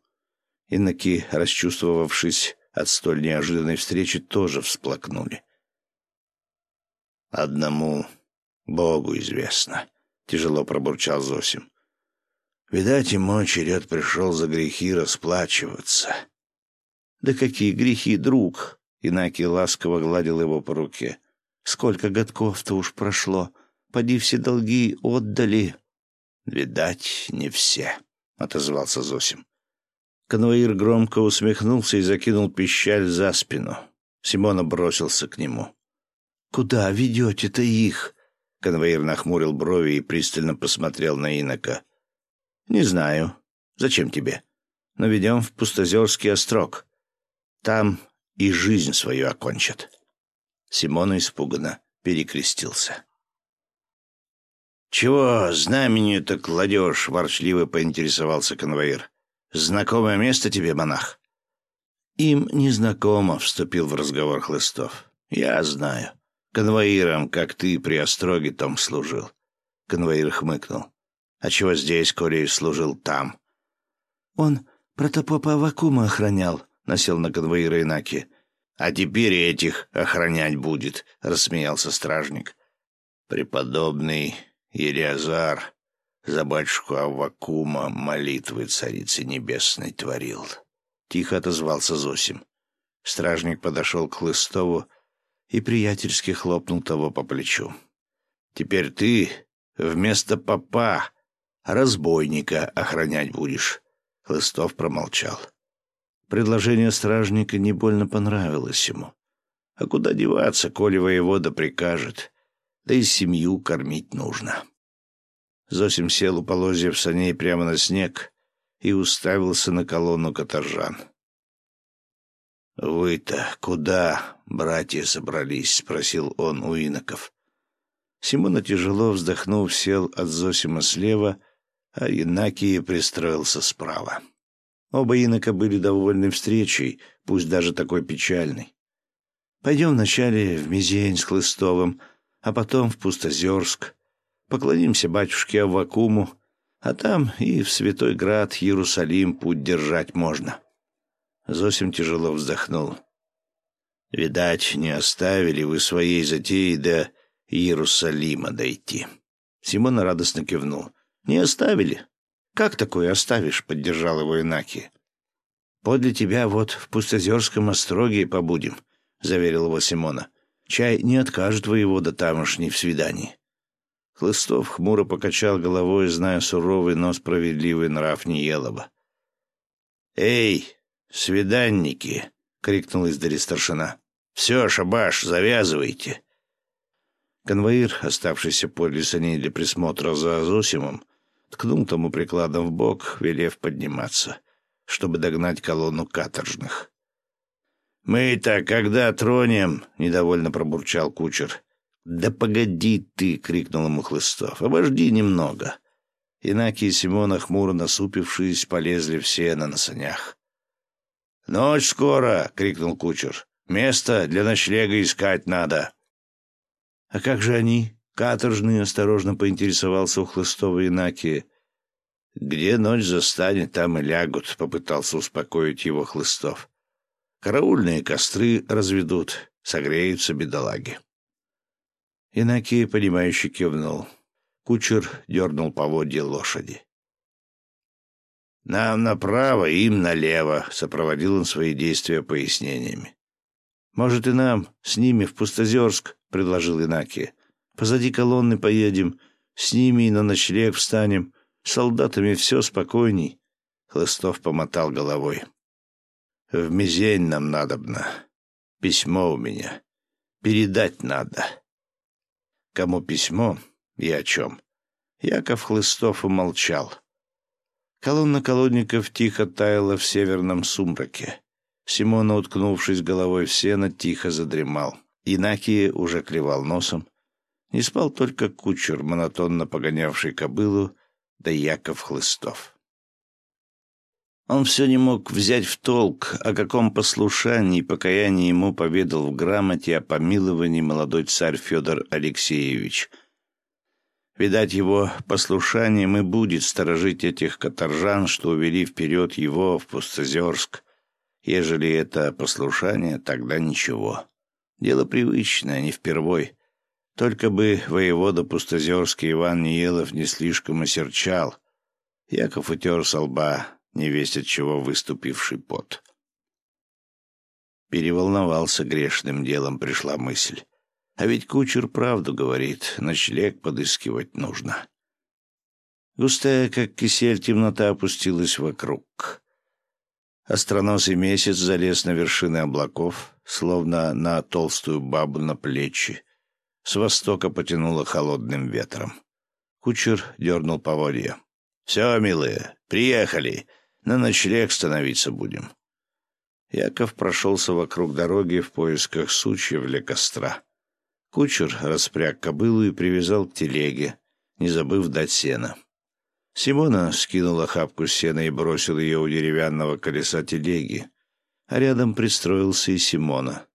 Инаки, расчувствовавшись от столь неожиданной встречи, тоже всплакнули. «Одному Богу известно», — тяжело пробурчал Зосим. «Видать, мой черед пришел за грехи расплачиваться». «Да какие грехи, друг!» Инаки ласково гладил его по руке. «Сколько годков-то уж прошло! Поди все долги отдали!» «Видать, не все», — отозвался Зосим. Конвоир громко усмехнулся и закинул пищаль за спину. Симона бросился к нему. «Куда ведете-то их?» Конвоир нахмурил брови и пристально посмотрел на инока. «Не знаю. Зачем тебе?» но ведем в Пустозерский острог. Там и жизнь свою окончат». Симона испуганно перекрестился. «Чего знаменью-то кладешь?» — ворчливо поинтересовался конвоир. «Знакомое место тебе, монах?» «Им незнакомо», — вступил в разговор Хлыстов. «Я знаю. Конвоиром, как ты при Остроге том служил». Конвоир хмыкнул. «А чего здесь, коли служил там?» «Он протопопа Авакума охранял», — насел на конвоира Инаки. «А теперь этих охранять будет», — рассмеялся стражник. «Преподобный Елиазар за батюшку Аввакума молитвы Царицы Небесной творил. Тихо отозвался Зосим. Стражник подошел к Хлыстову и приятельски хлопнул того по плечу. «Теперь ты вместо попа разбойника охранять будешь». Хлыстов промолчал. Предложение стражника не больно понравилось ему. А куда деваться, коли воевода прикажет? Да и семью кормить нужно. Зосим сел у полозьев саней прямо на снег и уставился на колонну каторжан. «Вы-то куда, братья, собрались?» — спросил он у иноков. Симона, тяжело вздохнув, сел от Зосима слева, а Инакий пристроился справа. Оба инока были довольны встречей, пусть даже такой печальной. «Пойдем вначале в Мизень с Хлыстовым», а потом в Пустозерск. Поклонимся батюшке Аввакуму, а там и в Святой Град, Иерусалим путь держать можно. Зосим тяжело вздохнул. Видать, не оставили вы своей затеи до Иерусалима дойти. Симон радостно кивнул. Не оставили. Как такое оставишь? Поддержал его Инаки. Подле тебя вот в Пустозерском остроге побудем, заверил его Симона. Чай не откажет воевода тамошний в свидании. Хлыстов хмуро покачал головой, зная суровый, но справедливый нрав Ниелова. «Эй, свиданники!» — крикнул издали старшина. «Все, шабаш, завязывайте!» Конвоир, оставшийся подле саней для присмотра за Зосимом, ткнул тому прикладом в бок, велев подниматься, чтобы догнать колонну каторжных. «Мы-то когда тронем?» — недовольно пробурчал кучер. «Да погоди ты!» — крикнул ему Хлыстов. «Обожди немного!» Инаки и Симона, хмуро насупившись, полезли в сено на санях. «Ночь скоро!» — крикнул кучер. «Место для ночлега искать надо!» «А как же они?» — каторжный осторожно поинтересовался у Хлыстова Инаки. «Где ночь застанет, там и лягут», — попытался успокоить его Хлыстов. Караульные костры разведут, согреются бедолаги. Инакий, понимающе кивнул. Кучер дернул поводья лошади. «Нам направо, им налево», — сопроводил он свои действия пояснениями. «Может, и нам с ними в Пустозерск», — предложил Инаки. «Позади колонны поедем, с ними и на ночлег встанем. С солдатами все спокойней». Хлыстов помотал головой. В Мизень нам надобно. Письмо у меня. Передать надо. Кому письмо и о чем? Яков Хлыстов умолчал. Колонна колодников тихо таяла в северном сумраке. Симона, уткнувшись головой в сено, тихо задремал. Инакий уже клевал носом. Не спал только кучер, монотонно погонявший кобылу, да Яков Хлыстов. Он все не мог взять в толк, о каком послушании и покаянии ему поведал в грамоте о помиловании молодой царь Федор Алексеевич. Видать, его послушанием и будет сторожить этих каторжан, что увели вперед его в Пустозерск. Ежели это послушание, тогда ничего. Дело привычное, не впервой. Только бы воевода Пустозерский Иван Ниелов не слишком осерчал. Яков утер со лба невесть от чего выступивший пот. Переволновался грешным делом, пришла мысль. А ведь кучер правду говорит, ночлег подыскивать нужно. Густая, как кисель, темнота опустилась вокруг. Остроносый месяц залез на вершины облаков, словно на толстую бабу на плечи. С востока потянуло холодным ветром. Кучер дернул поводья. «Все, милые, приехали!» На ночлег становиться будем». Яков прошелся вокруг дороги в поисках сучьев для костра. Кучер распряг кобылу и привязал к телеге, не забыв дать сена. Симона скинула хапку сена и бросил ее у деревянного колеса телеги, а рядом пристроился и Симона.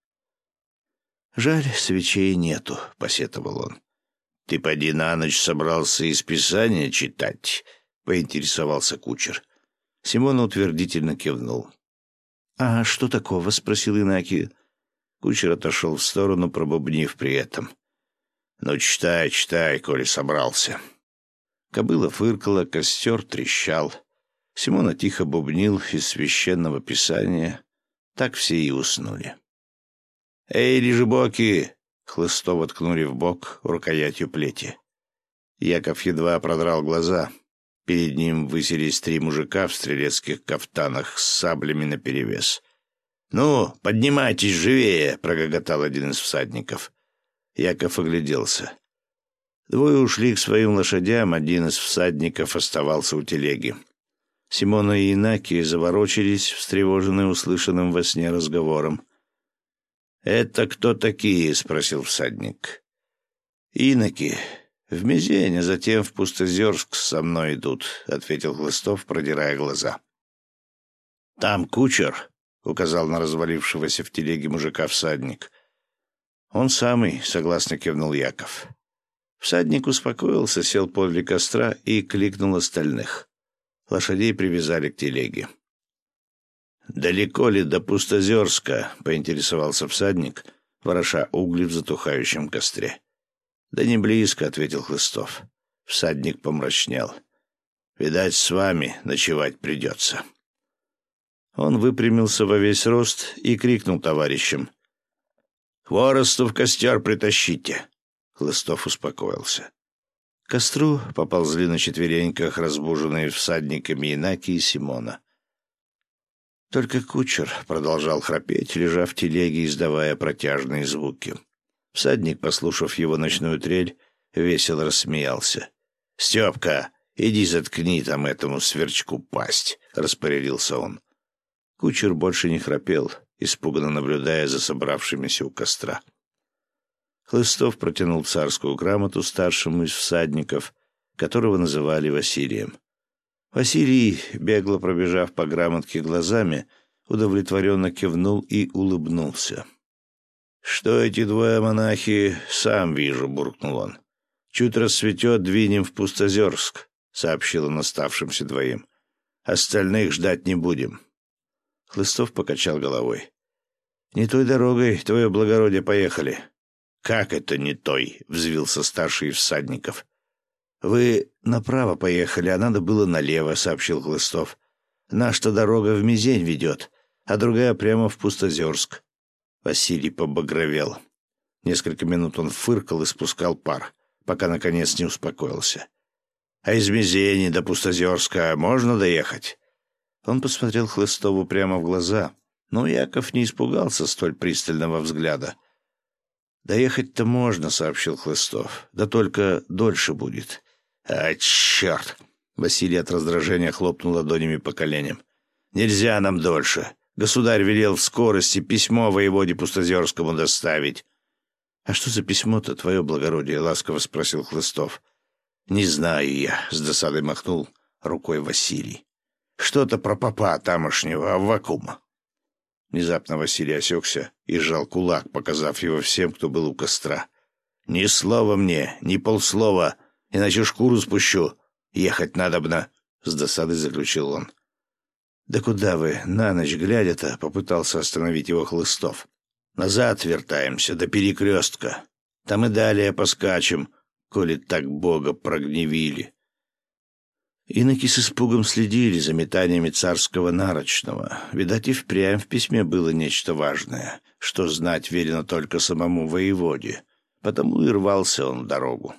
«Жаль, свечей нету», — посетовал он. «Ты поди на ночь собрался из Писания читать?» — поинтересовался кучер. Симон утвердительно кивнул. «А что такого?» — спросил Инаки. Кучер отошел в сторону, пробубнив при этом. «Ну, читай, читай, коли собрался». Кобыла фыркала, костер трещал. Симона тихо бубнил из священного писания. Так все и уснули. «Эй, лежебоки!» — Хлыстова ткнули в бок рукоятью плети. Яков едва продрал глаза. Перед ним высились три мужика в стрелецких кафтанах с саблями наперевес. «Ну, поднимайтесь живее!» — прогоготал один из всадников. Яков огляделся. Двое ушли к своим лошадям, один из всадников оставался у телеги. Симона и Инаки заворочились, встревоженные услышанным во сне разговором. «Это кто такие?» — спросил всадник. «Иноки. В Мизень, а затем в Пустозерск со мной идут», — ответил Хлыстов, продирая глаза. «Там кучер», — указал на развалившегося в телеге мужика всадник. «Он самый», — согласно кивнул Яков. Всадник успокоился, сел подле костра и кликнул остальных. Лошадей привязали к телеге. «Далеко ли до Пустозерска?» — поинтересовался всадник, вороша угли в затухающем костре. «Да не близко», — ответил Хлыстов. Всадник помрачнел. «Видать, с вами ночевать придется». Он выпрямился во весь рост и крикнул товарищам. «Хворосту в костер притащите!» Хлыстов успокоился. К костру поползли на четвереньках разбуженные всадниками Инаки и Симона. Только кучер продолжал храпеть, лежа в телеге, издавая протяжные звуки. Всадник, послушав его ночную трель, весело рассмеялся. «Степка, иди заткни там этому сверчку пасть», — распорядился он. Кучер больше не храпел, испуганно наблюдая за собравшимися у костра. Хлыстов протянул царскую грамоту старшему из всадников, которого называли Василием. Василий, бегло пробежав по грамотке глазами, удовлетворенно кивнул и улыбнулся. «Что эти двое монахи, сам вижу», — буркнул он. «Чуть рассветет, двинем в Пустозерск», — сообщил он оставшимся двоим. «Остальных ждать не будем». Хлыстов покачал головой. «Не той дорогой, твое благородие, поехали. «Как это не той?» — взвился старший из всадников. «Вы направо поехали, а надо было налево», — сообщил Хлыстов. «Наша дорога в Мизень ведет, а другая прямо в Пустозерск». Василий побагровел. Несколько минут он фыркал и спускал пар, пока, наконец, не успокоился. «А из Мизени до Пустозерска можно доехать?» Он посмотрел Хлыстову прямо в глаза, но Яков не испугался столь пристального взгляда. «Доехать-то можно», — сообщил Хлыстов. «Да только дольше будет». «А, черт!» — Василий от раздражения хлопнул ладонями по коленям. «Нельзя нам дольше. Государь велел в скорости письмо воеводе Пустозерскому доставить». «А что за письмо-то, твое благородие?» — ласково спросил Хлыстов. «Не знаю я», — с досадой махнул рукой Василий. «Что-то про папа тамошнего Аввакума». Внезапно Василий осекся и сжал кулак, показав его всем, кто был у костра. «Ни слова мне, ни полслова, иначе шкуру спущу. Ехать надобно», — с досадой заключил он. «Да куда вы, на ночь глядя-то?» — попытался остановить его Хлыстов. «Назад вертаемся, до перекрестка. Там и далее поскачем, коли так Бога прогневили». Иноки с испугом следили за метаниями царского нарочного. Видать, и впрямь в письме было нечто важное, что знать велено только самому воеводе. Потому и рвался он в дорогу.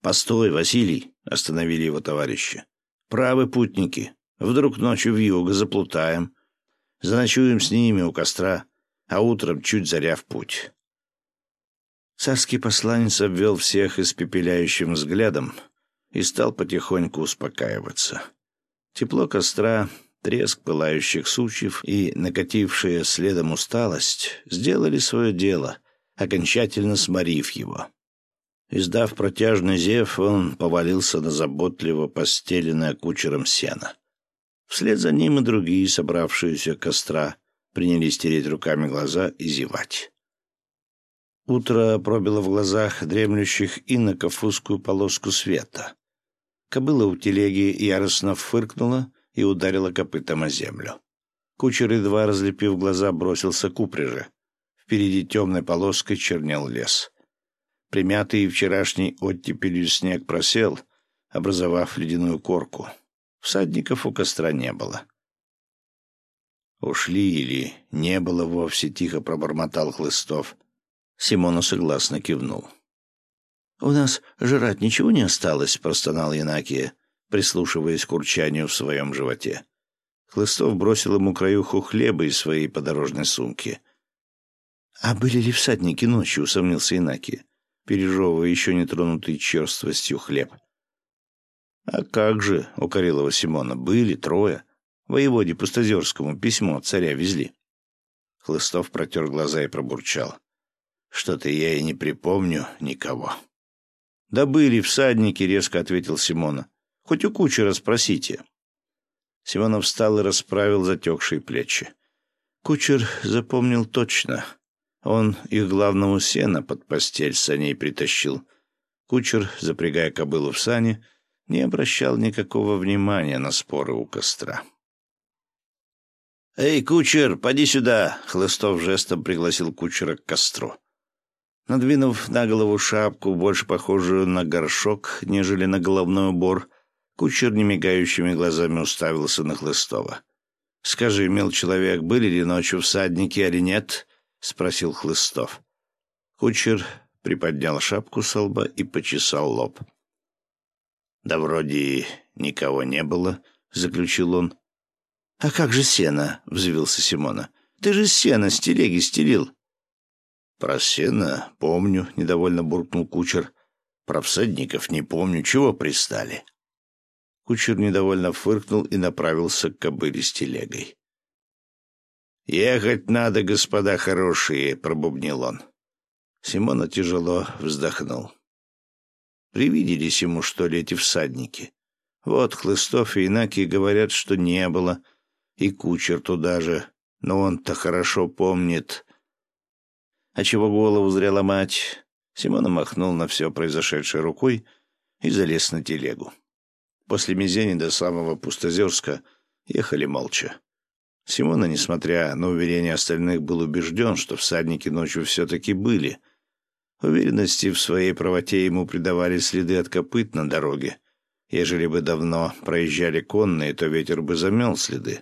«Постой, Василий!» — остановили его товарищи. «Правы путники. Вдруг ночью в юго заплутаем. Заночуем с ними у костра, а утром чуть заря в путь». Царский посланец обвел всех испепеляющим взглядом — и стал потихоньку успокаиваться. Тепло костра, Треск пылающих сучьев и накатившая следом усталость сделали свое дело, окончательно сморив его. Издав протяжный зев, он повалился на заботливо постеленное кучером сено. Вслед за ним и другие, собравшиеся костра, принялись тереть руками глаза и зевать. Утро пробило в глазах дремлющих иноков узкую полоску света. Кобыла у телеги яростно фыркнула и ударила копытом о землю. Кучер, едва разлепив глаза, бросился к упряжи. Впереди темной полоской чернел лес. Примятый вчерашней оттепелью снег просел, образовав ледяную корку. Всадников у костра не было. «Ушли или не было вовсе?» — тихо пробормотал Хлыстов, Симона согласно кивнул. «У нас жрать ничего не осталось», — простонал Янакия, прислушиваясь к урчанию в своем животе. Хлыстов бросил ему краюху хлеба из своей подорожной сумки. «А были ли всадники ночью?» — усомнился Янакия, пережевывая еще не тронутый черствостью хлеб. «А как же?» — укорил его Симона. «Были трое. Воеводе Пустозерскому письмо от царя везли». Хлыстов протер глаза и пробурчал. Что-то я и не припомню никого. «Да были всадники», — резко ответил Симона. «Хоть у кучера спросите». Симонов встал и расправил затекшие плечи. Кучер запомнил точно. Он их главного сена под постель саней притащил. Кучер, запрягая кобылу в сани, не обращал никакого внимания на споры у костра. «Эй, кучер, поди сюда!» — Хлыстов жестом пригласил кучера к костру. Надвинув на голову шапку, больше похожую на горшок, нежели на головной убор, кучер немигающими глазами уставился на Хлыстова. «Скажи, мил человек, были ли ночью всадники или нет?» — спросил Хлыстов. Кучер приподнял шапку со лба и почесал лоб. «Да вроде никого не было», — заключил он. «А как же сено?» — взвился Симона. «Ты же сено с телеги стелил». «Про сено помню», — недовольно буркнул кучер. «Про всадников не помню. Чего пристали?» Кучер недовольно фыркнул и направился к кобыле с телегой. «Ехать надо, господа хорошие», — пробубнил он. Симона тяжело вздохнул. Привиделись ему, что ли, эти всадники? Вот Хлыстов и Инаки говорят, что не было, и кучер туда же, но он-то хорошо помнит, а чего голову зря ломать? Симона махнул на все произошедшее рукой и залез на телегу. После Мизени до самого Пустозерска ехали молча. Симона, несмотря на уверения остальных, был убежден, что всадники ночью все-таки были. Уверенности в своей правоте ему придавали следы от копыт на дороге. Ежели бы давно проезжали конные, то ветер бы замел следы.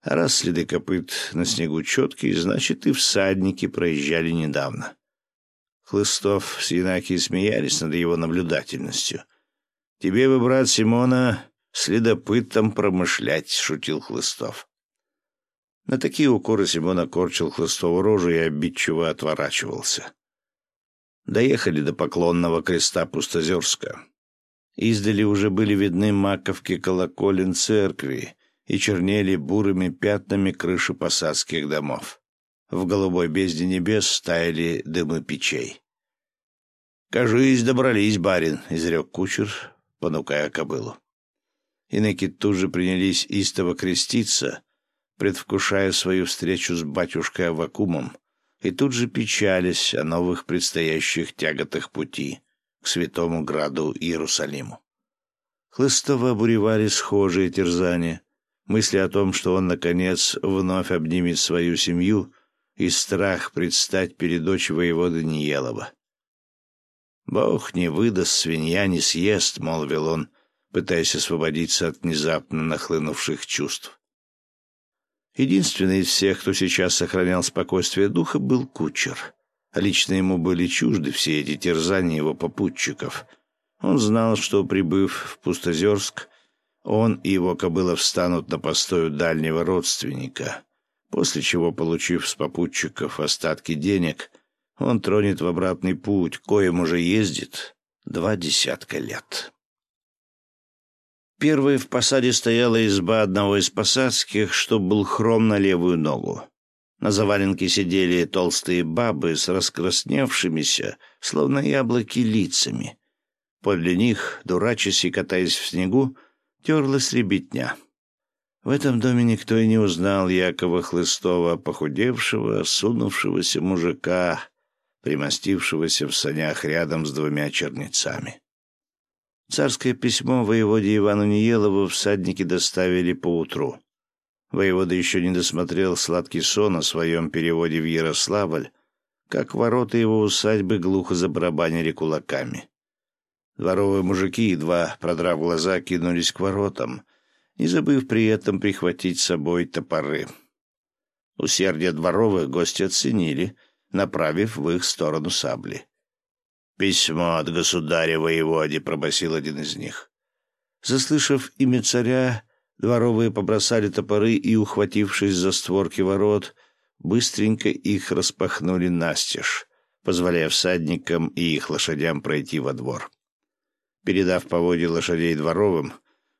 А раз следы копыт на снегу четкие, значит, и всадники проезжали недавно. Хлыстов с Янакией смеялись над его наблюдательностью. «Тебе бы, брат Симона, следопытом промышлять», — шутил Хлыстов. На такие укоры Симона корчил Хлыстову рожу и обидчиво отворачивался. Доехали до поклонного креста Пустозерска. Издали уже были видны маковки колоколен церкви, и чернели бурыми пятнами крыши посадских домов. В голубой бездне небес стаяли дымы печей. «Кажись, добрались, барин», — изрек кучер, понукая кобылу. Иноки тут же принялись истово креститься, предвкушая свою встречу с батюшкой Авакумом, и тут же печались о новых предстоящих тяготах пути к святому граду Иерусалиму. Хлыстово обуревали схожие терзания, мысли о том, что он, наконец, вновь обнимет свою семью, и страх предстать перед дочь воеводы Ниелова. «Бог не выдаст, свинья не съест», — молвил он, пытаясь освободиться от внезапно нахлынувших чувств. Единственный из всех, кто сейчас сохранял спокойствие духа, был кучер. Лично ему были чужды все эти терзания его попутчиков. Он знал, что, прибыв в Пустозерск, он и его кобыла встанут на постою дальнего родственника, после чего, получив с попутчиков остатки денег, он тронет в обратный путь, коим уже ездит два десятка лет. Первой в посаде стояла изба одного из посадских, что был хром на левую ногу. На заваленке сидели толстые бабы с раскрасневшимися, словно яблоки, лицами. Подле них, дурачась и катаясь в снегу, терлась ребятня. В этом доме никто и не узнал Якова Хлыстова, похудевшего, сунувшегося мужика, примостившегося в санях рядом с двумя черницами. Царское письмо воеводе Ивану Ниелову всадники доставили поутру. Воевода еще не досмотрел сладкий сон о своем переводе в Ярославль, как ворота его усадьбы глухо забарабанили кулаками. Дворовые мужики, едва продрав глаза, кинулись к воротам, не забыв при этом прихватить с собой топоры. Усердие дворовых гости оценили, направив в их сторону сабли. «Письмо от государя воеводе», — пробасил один из них. Заслышав имя царя, дворовые побросали топоры и, ухватившись за створки ворот, быстренько их распахнули настежь, позволяя всадникам и их лошадям пройти во двор. Передав поводья лошадей дворовым,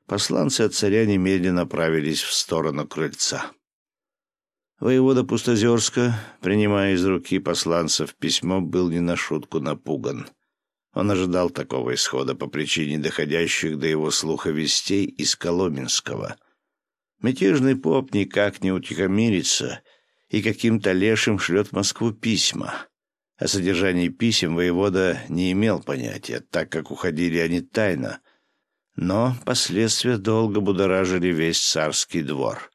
посланцы от царя немедленно направились в сторону крыльца. Воевода Пустозерска, принимая из руки посланцев письмо, был не на шутку напуган. Он ожидал такого исхода по причине доходящих до его слуха вестей из Коломенского. Мятежный поп никак не утихомирится и каким-то лешим шлет в Москву письма. О содержании писем воевода не имел понятия, так как уходили они тайно, но последствия долго будоражили весь царский двор.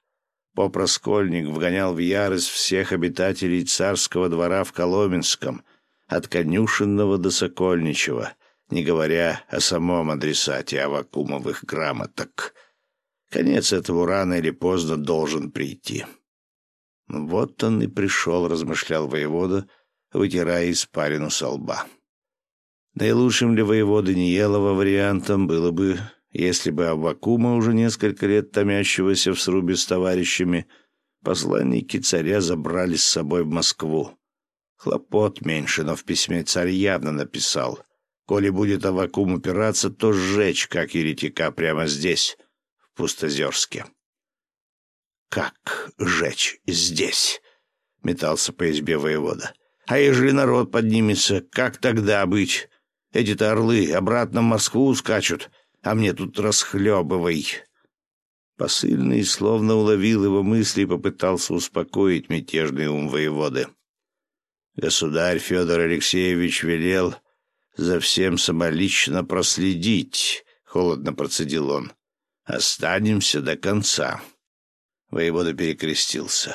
Поп-раскольник вгонял в ярость всех обитателей царского двора в Коломенском, от конюшенного до Сокольничего, не говоря о самом адресате авакумовых грамоток. Конец этому рано или поздно должен прийти. Вот он и пришел, размышлял воевода, вытирая испарину со лба. Наилучшим для воеводы Ниелова вариантом было бы если бы Аввакума, уже несколько лет томящегося в срубе с товарищами, посланники царя забрали с собой в Москву. Хлопот меньше, но в письме царь явно написал. Коли будет Аввакум упираться, то сжечь, как еретика, прямо здесь, в Пустозерске. «Как жечь здесь?» — метался по избе воевода. «А ежели народ поднимется, как тогда быть? Эти-то орлы обратно в Москву скачут, а мне тут расхлебывай». Посыльный словно уловил его мысли и попытался успокоить мятежный ум воеводы. Государь Федор Алексеевич велел за всем самолично проследить, — холодно процедил он. — Останемся до конца. Воевода перекрестился.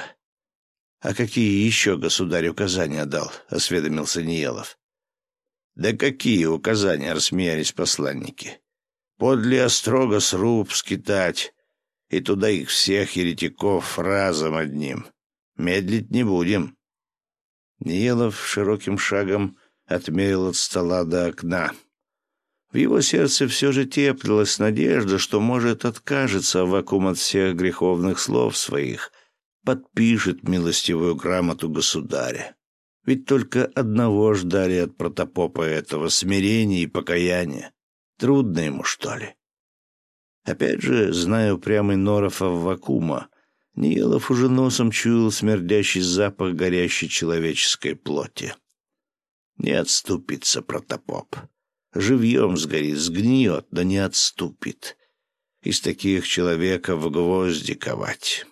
— А какие еще государь указания дал? — осведомился Ниелов. — Да какие указания? — рассмеялись посланники. Подле острога сруб скитать, и туда их всех еретиков разом одним. Медлить не будем. Ниелов широким шагом отмерил от стола до окна. В его сердце все же теплилась надежда, что, может, откажется вакуум от всех греховных слов своих, подпишет милостивую грамоту государя. Ведь только одного ждали от протопопа этого смирения и покаяния. Трудно ему, что ли? Опять же, зная упрямый Норов Аввакума, Ниелов уже носом чуял смердящий запах горящей человеческой плоти. Не отступится протопоп. Живьем сгорит, сгниет, да не отступит. Из таких человека в гвозди ковать.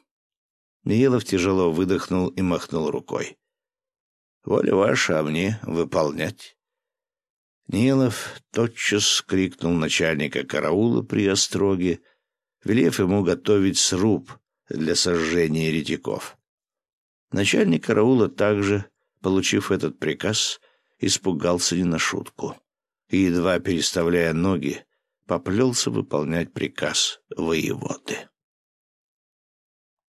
Ниелов тяжело выдохнул и махнул рукой. «Воля ваша, а мне выполнять». Нилов тотчас крикнул начальника караула при остроге, велев ему готовить сруб для сожжения еретиков. Начальник караула также, получив этот приказ, испугался не на шутку и, едва переставляя ноги, поплелся выполнять приказ воеводы.